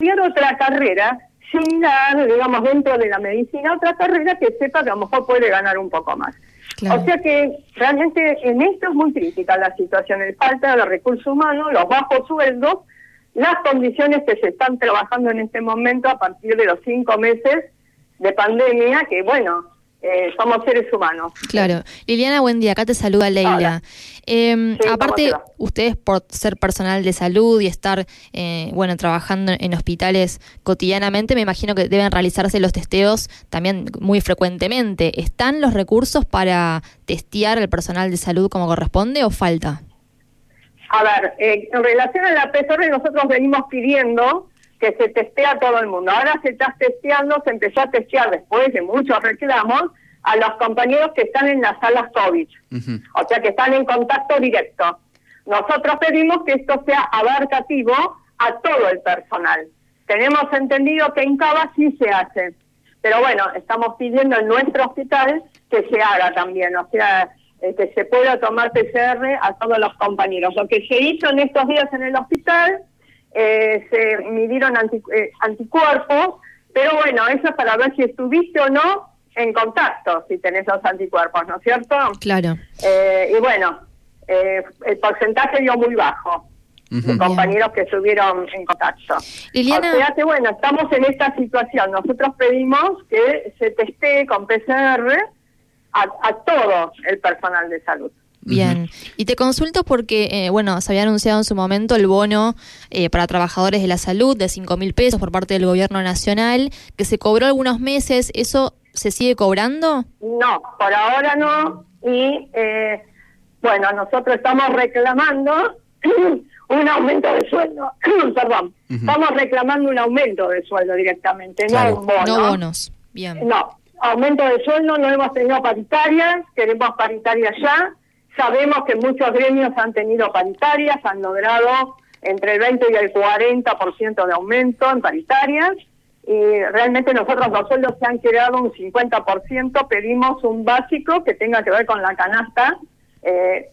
estudiar otra carrera similar, digamos, dentro de la medicina, otra carrera que sepa que a lo mejor puede ganar un poco más. O sea que realmente en esto es muy crítica la situación, el falta de recursos humanos, los bajos sueldos, las condiciones que se están trabajando en este momento a partir de los cinco meses de pandemia, que bueno, eh, somos seres humanos. Claro. Liliana, buen día. Acá te saluda Leila. Eh, aparte, ustedes por ser personal de salud y estar, eh, bueno, trabajando en hospitales cotidianamente, me imagino que deben realizarse los testeos también muy frecuentemente. ¿Están los recursos para testear al personal de salud como corresponde o falta? A ver, eh, en relación a la PCR nosotros venimos pidiendo que se testea a todo el mundo. Ahora se está testeando, se empezó a testear después de muchos reclamos a los compañeros que están en las salas COVID, o sea, que están en contacto directo. Nosotros pedimos que esto sea abarcativo a todo el personal. Tenemos entendido que en Cava sí se hace, pero bueno, estamos pidiendo en nuestro hospital que se haga también, o sea, eh, que se pueda tomar PCR a todos los compañeros. Lo que se hizo en estos días en el hospital eh, se midieron eh, anticuerpos, pero bueno, eso es para ver si estuviste o no en contacto, si tenés los anticuerpos, ¿no es cierto? Claro. Eh, y bueno, el porcentaje dio muy bajo. de compañeros que estuvieron en contacto. Liliana... O sea que bueno, estamos en esta situación. Nosotros pedimos que se testee con PCR a todo el personal de salud. Bien, y te consulto porque, eh, bueno, se había anunciado en su momento el bono eh, para trabajadores de la salud de 5 mil pesos por parte del gobierno nacional, que se cobró algunos meses, ¿eso se sigue cobrando? No, por ahora no, y eh, bueno, nosotros estamos reclamando un aumento de sueldo, perdón, estamos reclamando un aumento de sueldo directamente, no un bono. No bonos, bien. No, aumento de sueldo, no hemos tenido paritarias, queremos paritarias ya, Sabemos que muchos gremios han tenido paritarias, han logrado entre el 20 y el 40% de aumento en paritarias y realmente nosotros los sueldos se han quedado un 50%, pedimos un básico que tenga que ver con la canasta, eh,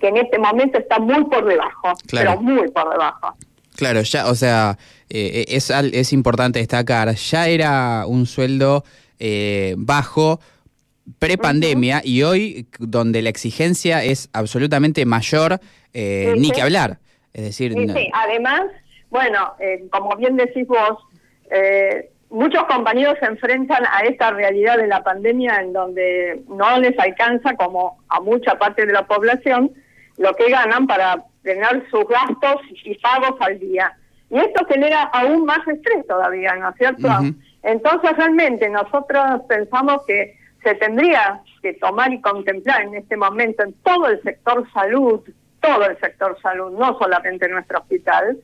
que en este momento está muy por debajo, pero muy por debajo. Claro, ya, o sea, eh, es, es importante destacar, ya era un sueldo eh, bajo prepandemia y hoy donde la exigencia es absolutamente mayor, eh, ni que hablar. Es decir, sí, además, bueno, eh, como bien decís vos, eh, muchos compañeros se enfrentan a esta realidad de la pandemia en donde no les alcanza, como a mucha parte de la población, lo que ganan para tener sus gastos y pagos al día. Y esto genera aún más estrés todavía, ¿no es cierto? Entonces, realmente nosotros pensamos que se tendría que tomar y contemplar en este momento en todo el sector salud, todo el sector salud, no solamente en nuestro hospital,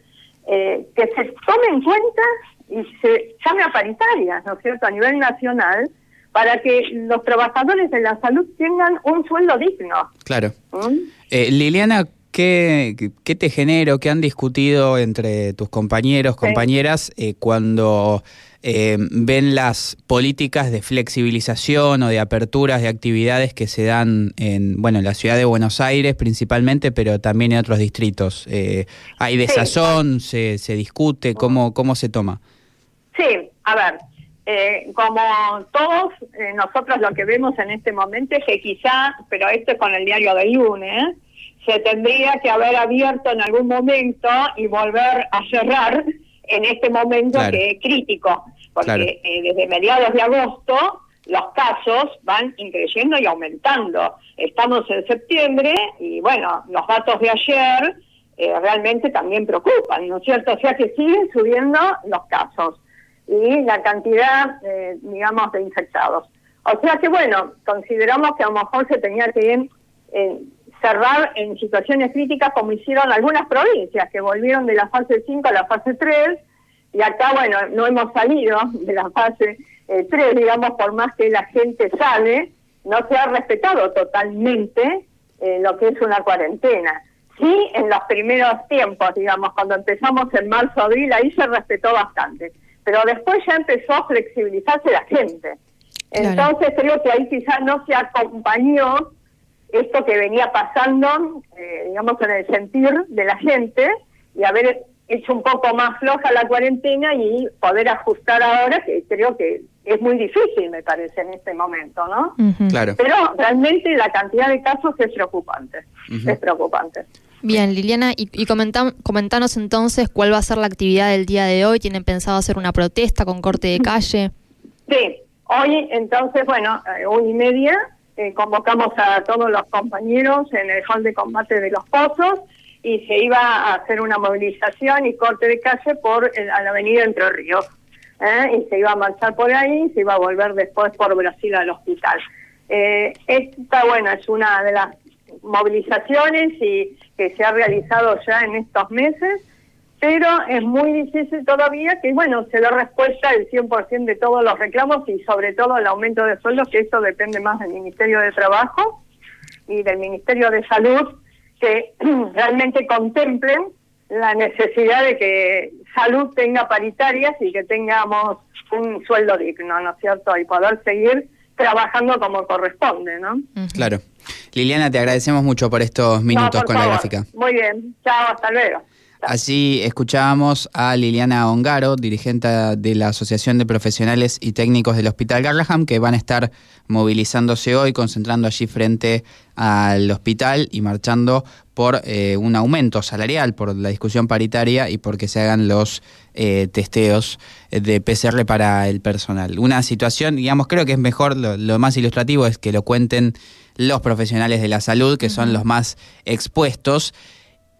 eh, que se tome en cuenta y se llame a paritarias, ¿no es cierto?, a nivel nacional, para que los trabajadores de la salud tengan un sueldo digno. Claro. ¿Mm? Eh, Liliana, ¿qué, ¿qué, te genero, qué han discutido entre tus compañeros, compañeras, eh, cuando eh, ven las políticas de flexibilización o de aperturas de actividades que se dan en, bueno, en la ciudad de Buenos Aires principalmente, pero también en otros distritos. Eh, ¿Hay desazón? Se, ¿Se discute? ¿Cómo, ¿Cómo se toma? Sí, a ver, eh, como todos nosotros lo que vemos en este momento es que quizá, pero esto es con el diario del lunes, se tendría que haber abierto en algún momento y volver a cerrar en este momento que es crítico porque eh, desde mediados de agosto los casos van increyendo y aumentando. Estamos en septiembre y bueno, los datos de ayer eh, realmente también preocupan, ¿no es cierto? O sea que siguen subiendo los casos y la cantidad, eh, digamos, de infectados. O sea que bueno, consideramos que a lo mejor se tenía que cerrar en situaciones críticas como hicieron algunas provincias que volvieron de la fase 5 a la fase 3 y acá, bueno, no hemos salido de la fase 3, eh, digamos, por más que la gente sale, no se ha respetado totalmente eh, lo que es una cuarentena. Sí, en los primeros tiempos, digamos, cuando empezamos en marzo, abril, ahí se respetó bastante. Pero después ya empezó a flexibilizarse la gente. Entonces creo que ahí quizás no se acompañó esto que venía pasando, eh, digamos, en el sentir de la gente y haber hecho un poco más floja la cuarentena y poder ajustar ahora, que creo que es muy difícil, me parece, en este momento, ¿no? Claro. Pero realmente la cantidad de casos es preocupante, es preocupante. Bien, Liliana, y, y comentanos entonces cuál va a ser la actividad del día de hoy. ¿Tienen pensado hacer una protesta con corte de calle? Sí, hoy entonces, bueno, eh, hoy y media eh, convocamos a todos los compañeros en el hall de combate de los pozos y se iba a hacer una movilización y corte de calle por la avenida Entre Ríos. ¿eh? Y se iba a marchar por ahí y se iba a volver después por Brasil al hospital. Eh, esta, bueno, es una de las movilizaciones y que se ha realizado ya en estos meses, pero es muy difícil todavía que, bueno, se dé respuesta el 100% de todos los reclamos y sobre todo el aumento de sueldos, que eso depende más del Ministerio de Trabajo y del Ministerio de Salud, que realmente contemplen la necesidad de que salud tenga paritarias y que tengamos un sueldo digno, ¿no es cierto? Y poder seguir trabajando como corresponde, ¿no? Claro. Liliana, te agradecemos mucho por estos minutos con la gráfica. Muy bien, chao, hasta luego. Así escuchábamos a Liliana Ongaro, dirigente de la Asociación de Profesionales y Técnicos del Hospital Garraham, que van a estar movilizándose hoy, concentrando allí frente al hospital y marchando por eh, un aumento salarial, por la discusión paritaria y porque se hagan los eh, testeos de PCR para el personal. Una situación, digamos, creo que es mejor, lo, más ilustrativo es que lo cuenten los profesionales de la salud, que son los más expuestos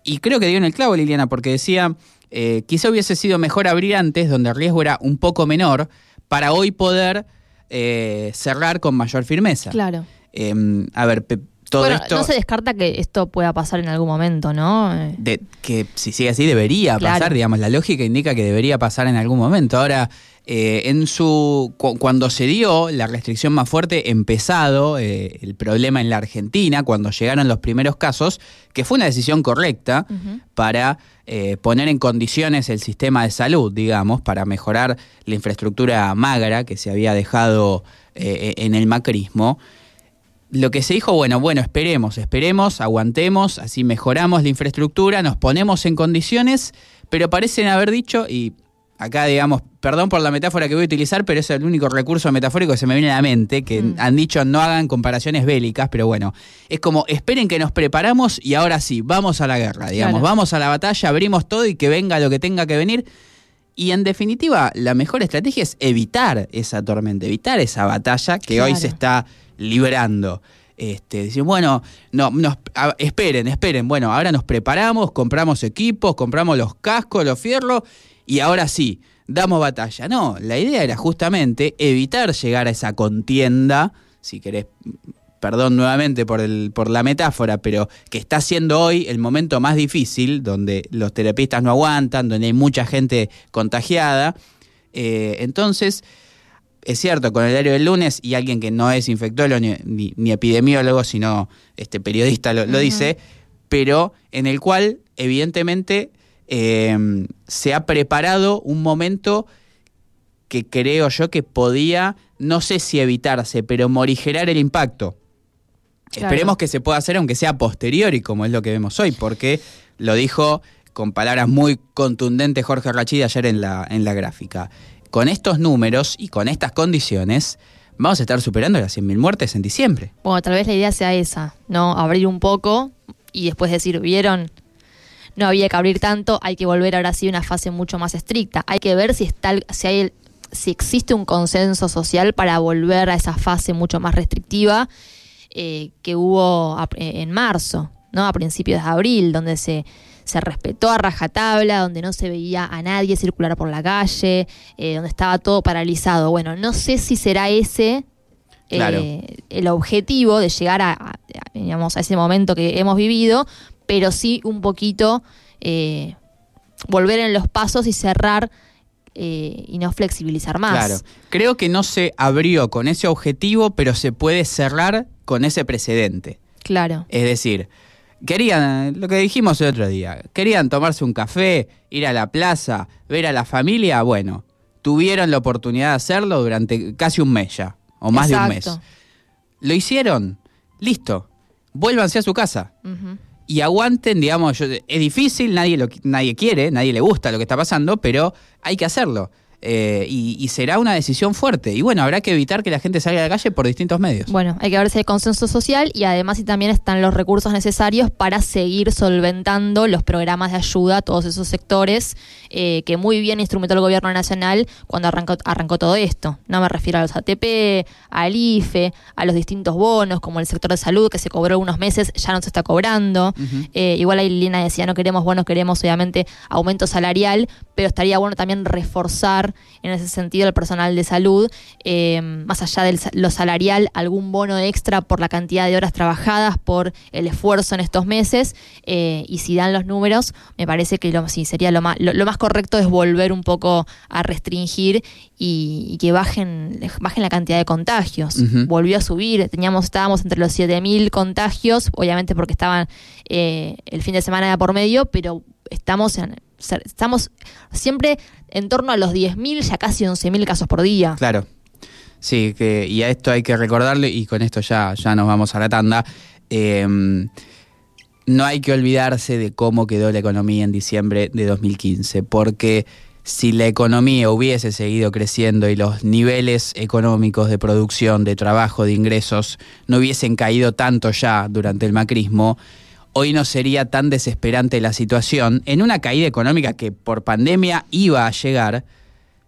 y creo que dio en el clavo Liliana, porque decía, eh, quizá hubiese sido mejor abrir antes, donde el riesgo era un poco menor, para hoy poder eh, cerrar con mayor firmeza. Claro. Em, a ver, todo bueno, esto... No se descarta que esto pueda pasar en algún momento, ¿no? De, que si sigue así debería pasar, digamos, la lógica indica que debería pasar en algún momento. Ahora, eh, en su cuando se dio la restricción más fuerte, empezado eh, el problema en la Argentina, cuando llegaron los primeros casos, que fue una decisión correcta para eh, poner en condiciones el sistema de salud, digamos, para mejorar la infraestructura magra que se había dejado en el macrismo lo que se dijo, bueno, bueno, esperemos, esperemos, aguantemos, así mejoramos la infraestructura, nos ponemos en condiciones, pero parecen haber dicho, y acá digamos, perdón por la metáfora que voy a utilizar, pero es el único recurso metafórico que se me viene a la mente, que mm. han dicho no hagan comparaciones bélicas, pero bueno, es como esperen que nos preparamos y ahora sí, vamos a la guerra, digamos, vamos a la batalla, abrimos todo y que venga lo que tenga que venir. Y en definitiva, la mejor estrategia es evitar esa tormenta, evitar esa batalla que hoy se está librando. Este, decimos, bueno, no, nos, esperen, esperen. Bueno, ahora nos preparamos, compramos equipos, compramos los cascos, los fierros y ahora sí, damos batalla. No, la idea era justamente evitar llegar a esa contienda, si querés, perdón nuevamente por, el, por la metáfora, pero que está siendo hoy el momento más difícil, donde los terapistas no aguantan, donde hay mucha gente contagiada. Eh, entonces, es cierto, con el diario del lunes y alguien que no es infectólogo ni, epidemiólogo, sino este periodista lo, dice, pero en el cual evidentemente em, se ha preparado un momento que creo yo que podía, no sé si evitarse, pero morigerar el impacto. Esperemos que se pueda hacer aunque sea posteriori, como es lo que vemos hoy, porque lo dijo con palabras muy contundentes Jorge Rachid ayer en la, en la gráfica con estos números y con estas condiciones, vamos a estar superando las 100.000 muertes en diciembre. Bueno, tal vez la idea sea esa, ¿no? Abrir un poco y después decir, ¿vieron? No había que abrir tanto, hay que volver ahora sí a una fase mucho más estricta. Hay que ver si, está, si, hay, si existe un consenso social para volver a esa fase mucho más restrictiva eh, que hubo en marzo, ¿no? A principios de abril, donde se se respetó a rajatabla, donde no se veía a nadie circular por la calle, eh, donde estaba todo paralizado. Bueno, no sé si será ese eh, el objetivo de llegar a, digamos, a ese momento que hemos vivido, pero sí un poquito eh, volver en los pasos y cerrar y no flexibilizar más. Claro, creo que no se abrió con ese objetivo, pero se puede cerrar con ese precedente. Claro. Es decir, querían, lo que dijimos el otro día, querían tomarse un café, ir a la plaza, ver a la familia, bueno, tuvieron la oportunidad de hacerlo durante casi un mes ya, o más de un mes. Lo hicieron, listo, vuélvanse a su casa. y aguanten, digamos, es difícil, nadie, lo, nadie quiere, nadie le gusta lo que está pasando, pero hay que hacerlo. Eh, y, será una decisión fuerte. Y bueno, habrá que evitar que la gente salga a la calle por distintos medios. Bueno, hay que ver si hay consenso social y además si también están los recursos necesarios para seguir solventando los programas de ayuda a todos esos sectores eh, que muy bien instrumentó el gobierno nacional cuando arrancó, arrancó todo esto. No me refiero a los ATP, al IFE, a los distintos bonos, como el sector de salud que se cobró unos meses, ya no se está cobrando. Eh, igual ahí Lina decía, no queremos bonos, queremos obviamente aumento salarial, pero estaría bueno también reforzar en ese sentido el personal de salud, eh, más allá de lo salarial, algún bono extra por la cantidad de horas trabajadas, por el esfuerzo en estos meses, y si dan los números, me parece que lo, sí, sería lo más, lo más correcto es volver un poco a restringir y, que bajen, bajen la cantidad de contagios. Volvió a subir, teníamos, estábamos entre los 7.000 contagios, obviamente porque estaban eh, el fin de semana por medio, pero estamos en, estamos siempre en torno a los 10.000, ya casi 11.000 casos por día. Claro. Sí, que, y a esto hay que recordarle, y con esto ya, ya nos vamos a la tanda. Eh, no hay que olvidarse de cómo quedó la economía en diciembre de 2015, porque si la economía hubiese seguido creciendo y los niveles económicos de producción, de trabajo, de ingresos no hubiesen caído tanto ya durante el macrismo, hoy no sería tan desesperante la situación en una caída económica que por pandemia iba a llegar,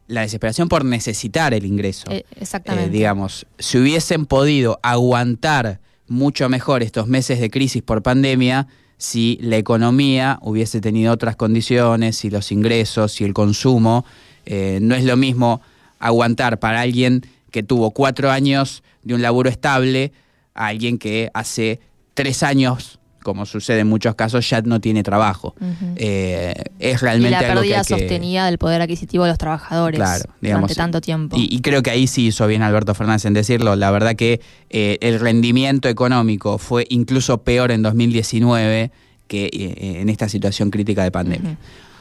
la desesperación por necesitar el ingreso. Eh, exactamente. Eh, digamos, si hubiesen podido aguantar mucho mejor estos meses de crisis por pandemia si la economía hubiese tenido otras condiciones, si los ingresos, si el consumo. Eh, no es lo mismo aguantar para alguien que tuvo cuatro años de un laburo estable a alguien que hace tres años como sucede en muchos casos, ya no tiene trabajo. Eh, es realmente y la pérdida sostenida del poder adquisitivo de los trabajadores durante tanto tiempo. Y, creo que ahí sí hizo bien Alberto Fernández en decirlo. La verdad que eh, el rendimiento económico fue incluso peor en 2019 que eh, en esta situación crítica de pandemia.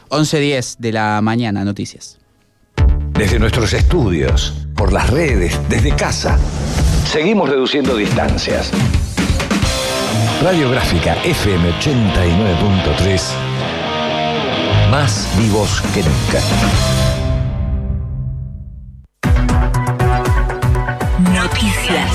11.10 de la mañana, noticias. Desde nuestros estudios, por las redes, desde casa, seguimos reduciendo distancias Radiográfica FM 89.3. Más vivos que nunca. Noticias.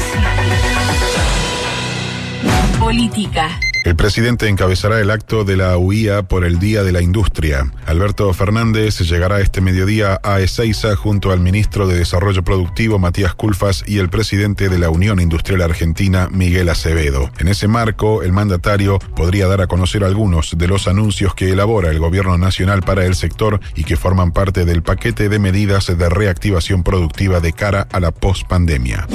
Política. El presidente encabezará el acto de la UIA por el Día de la Industria. Alberto Fernández llegará este mediodía a Ezeiza junto al ministro de Desarrollo Productivo Matías Culfas y el presidente de la Unión Industrial Argentina Miguel Acevedo. En ese marco, el mandatario podría dar a conocer algunos de los anuncios que elabora el Gobierno Nacional para el sector y que forman parte del paquete de medidas de reactivación productiva de cara a la pospandemia.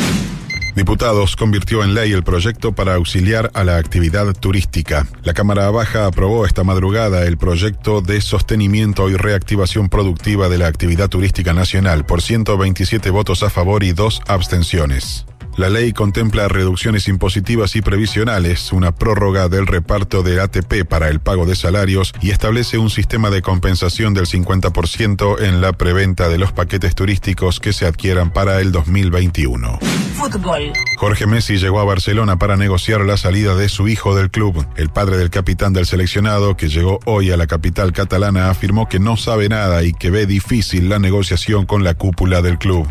Diputados convirtió en ley el proyecto para auxiliar a la actividad turística. La Cámara Baja aprobó esta madrugada el proyecto de sostenimiento y reactivación productiva de la actividad turística nacional por 127 votos a favor y dos abstenciones. La ley contempla reducciones impositivas y previsionales, una prórroga del reparto de ATP para el pago de salarios y establece un sistema de compensación del 50% en la preventa de los paquetes turísticos que se adquieran para el 2021. Fútbol. Jorge Messi llegó a Barcelona para negociar la salida de su hijo del club. El padre del capitán del seleccionado, que llegó hoy a la capital catalana, afirmó que no sabe nada y que ve difícil la negociación con la cúpula del club.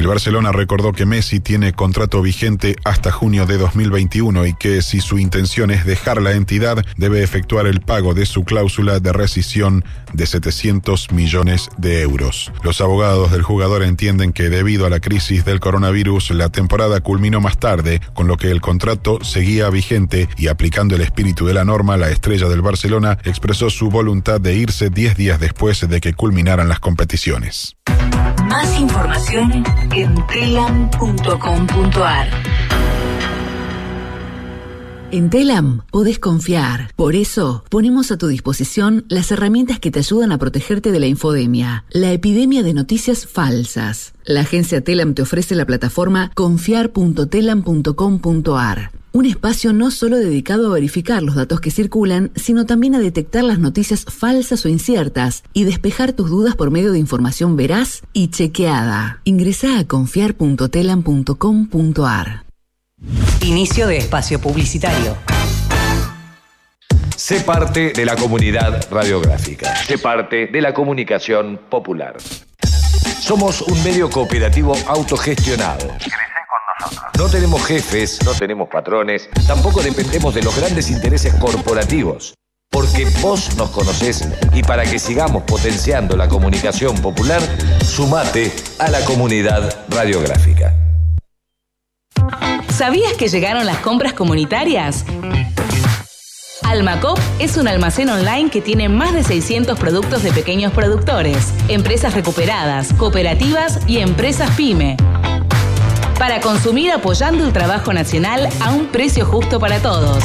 El Barcelona recordó que Messi tiene contrato vigente hasta junio de 2021 y que si su intención es dejar la entidad, debe efectuar el pago de su cláusula de rescisión de 700 millones de euros. Los abogados del jugador entienden que debido a la crisis del coronavirus, la temporada culminó más tarde, con lo que el contrato seguía vigente y aplicando el espíritu de la norma, la estrella del Barcelona expresó su voluntad de irse 10 días después de que culminaran las competiciones. Más información en telam.com.ar. En Telam podés confiar. Por eso ponemos a tu disposición las herramientas que te ayudan a protegerte de la infodemia, la epidemia de noticias falsas. La agencia Telam te ofrece la plataforma confiar.telam.com.ar un espacio no solo dedicado a verificar los datos que circulan, sino también a detectar las noticias falsas o inciertas y despejar tus dudas por medio de información veraz y chequeada. Ingresa a confiar.telam.com.ar. Inicio de espacio publicitario. Sé parte de la comunidad radiográfica. Sé parte de la comunicación popular. Somos un medio cooperativo autogestionado. No tenemos jefes, no tenemos patrones, tampoco dependemos de los grandes intereses corporativos. Porque vos nos conocés y para que sigamos potenciando la comunicación popular, sumate a la comunidad radiográfica. ¿Sabías que llegaron las compras comunitarias? Almacop es un almacén online que tiene más de 600 productos de pequeños productores, empresas recuperadas, cooperativas y empresas pyme. Para consumir apoyando el trabajo nacional a un precio justo para todos.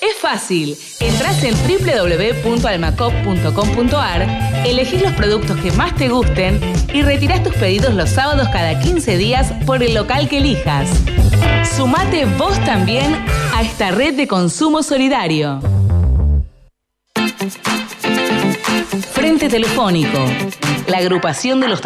Es fácil. Entrás en www.almacop.com.ar, elegís los productos que más te gusten y retirás tus pedidos los sábados cada 15 días por el local que elijas. Sumate vos también a esta red de consumo solidario. Frente Telefónico, la agrupación de los trabajadores